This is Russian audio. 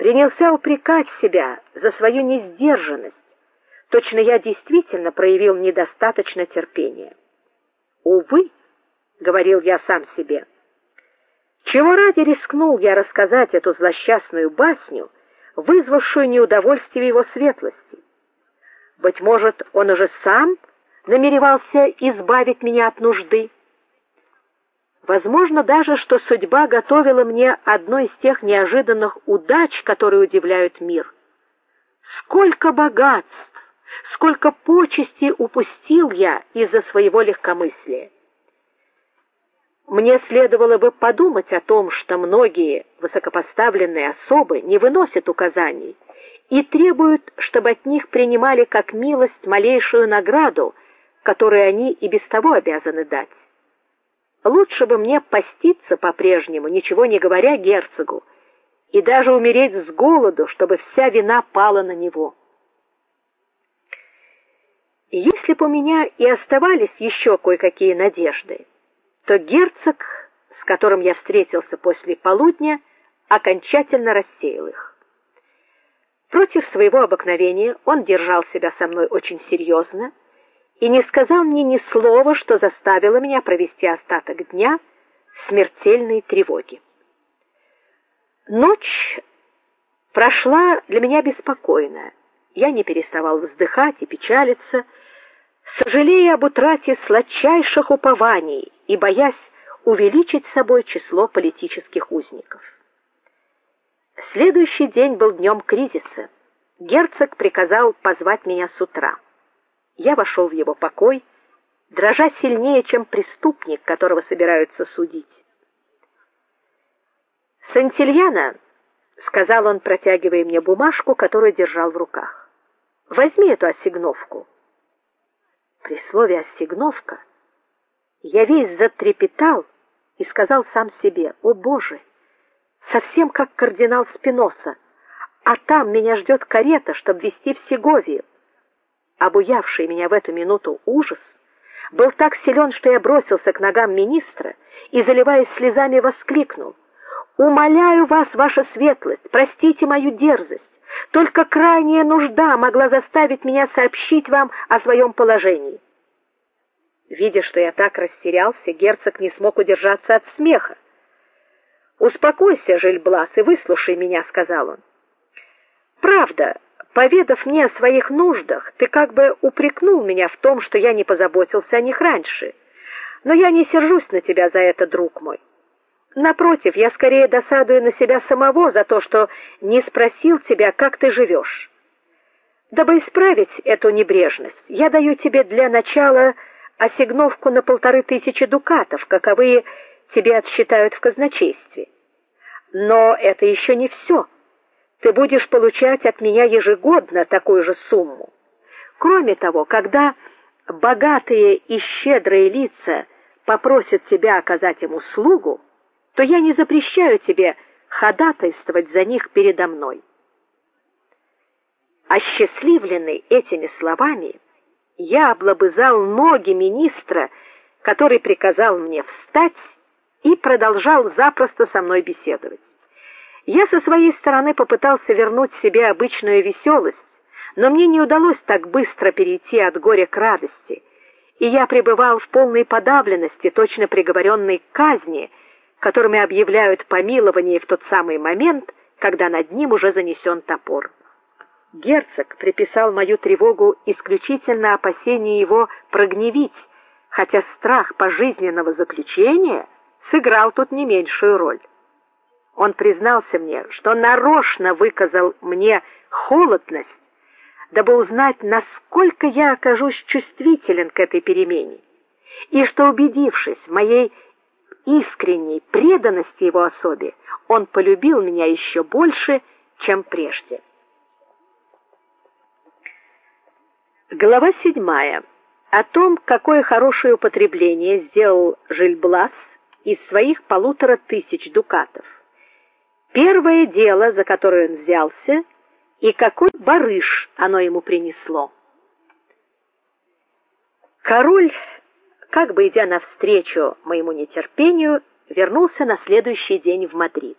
принялся упрекать себя за свою несдержанность. Точно я действительно проявил недостаточно терпения. Увы, говорил я сам себе. Чего ради рискнул я рассказать эту злосчастную басню, вызвавшую неудовольствие его светлости? Быть может, он уже сам намеревался избавить меня от нужды. Возможно даже, что судьба готовила мне одно из тех неожиданных удач, которые удивляют мир. Сколько богатств, сколько почестей упустил я из-за своего легкомыслия. Мне следовало бы подумать о том, что многие высокопоставленные особы не выносят указаний и требуют, чтобы от них принимали как милость малейшую награду, которую они и без того обязаны дать. Лучше бы мне поститься по-прежнему, ничего не говоря герцогу, и даже умереть с голоду, чтобы вся вина пала на него. Если бы у меня и оставались еще кое-какие надежды, то герцог, с которым я встретился после полудня, окончательно рассеял их. Против своего обыкновения он держал себя со мной очень серьезно и не сказал мне ни слова, что заставило меня провести остаток дня в смертельной тревоге. Ночь прошла для меня беспокойно. Я не переставал вздыхать и печалиться, сожалея об утрате сладчайших упований и боясь увеличить собой число политических узников. Следующий день был днем кризиса. Герцог приказал позвать меня с утра. Я вошел в его покой, дрожа сильнее, чем преступник, которого собираются судить. Сантильяна, сказал он, протягивая мне бумажку, которую держал в руках. Возьми эту ассигновку. При слове ассигновка я весь затрепетал и сказал сам себе: "О, Боже, совсем как кардинал Спиноса, а там меня ждет карета, чтобы везти в Сеговию". Обуявший меня в эту минуту ужас был так силен, что я бросился к ногам министра и заливаясь слезами воскликнул: "Умоляю вас, ваша светлость, простите мою дерзость. Только крайняя нужда могла заставить меня сообщить вам о своем положении". Видя, что я так растерялся, герцог не смог удержаться от смеха. "Успокойся, Жильблас, и выслушай меня", сказал он. "Правда, поведав мне о своих нуждах, ты как бы упрекнул меня в том, что я не позаботился о них раньше. Но я не сержусь на тебя за это, друг мой. Напротив, я скорее досадую на себя самого за то, что не спросил тебя, как ты живешь. Дабы исправить эту небрежность, я даю тебе для начала ассигновку на полторы тысячи дукатов, каковые тебе отсчитают в казначействе. Но это еще не все. Ты будешь получать от меня ежегодно такую же сумму. Кроме того, когда богатые и щедрые лица попросят тебя оказать им услугу, то я не запрещаю тебе ходатайствовать за них передо мной. Осчастливленный этими словами, я облобызал ноги министра, который приказал мне встать и продолжал запросто со мной беседовать. Я со своей стороны попытался вернуть себе обычную веселость, но мне не удалось так быстро перейти от горя к радости, и я пребывал в полной подавленности, точно приговоренный к казни, которыми объявляют помилование в тот самый момент, когда над ним уже занесен топор. Герцог приписал мою тревогу исключительно опасению его прогневить, хотя страх пожизненного заключения сыграл тут не меньшую роль. Он признался мне, что нарочно выказал мне холодность, дабы узнать, насколько я окажусь чувствителен к этой перемене, и что убедившись в моей искренней преданности его особе, он полюбил меня еще больше, чем прежде. Глава седьмая. О том, какое хорошее употребление сделал Жильблас из своих полутора тысяч дукатов. Первое дело, за которое он взялся, и какой барыш оно ему принесло. Король, как бы идя навстречу моему нетерпению, вернулся на следующий день в Мадрид.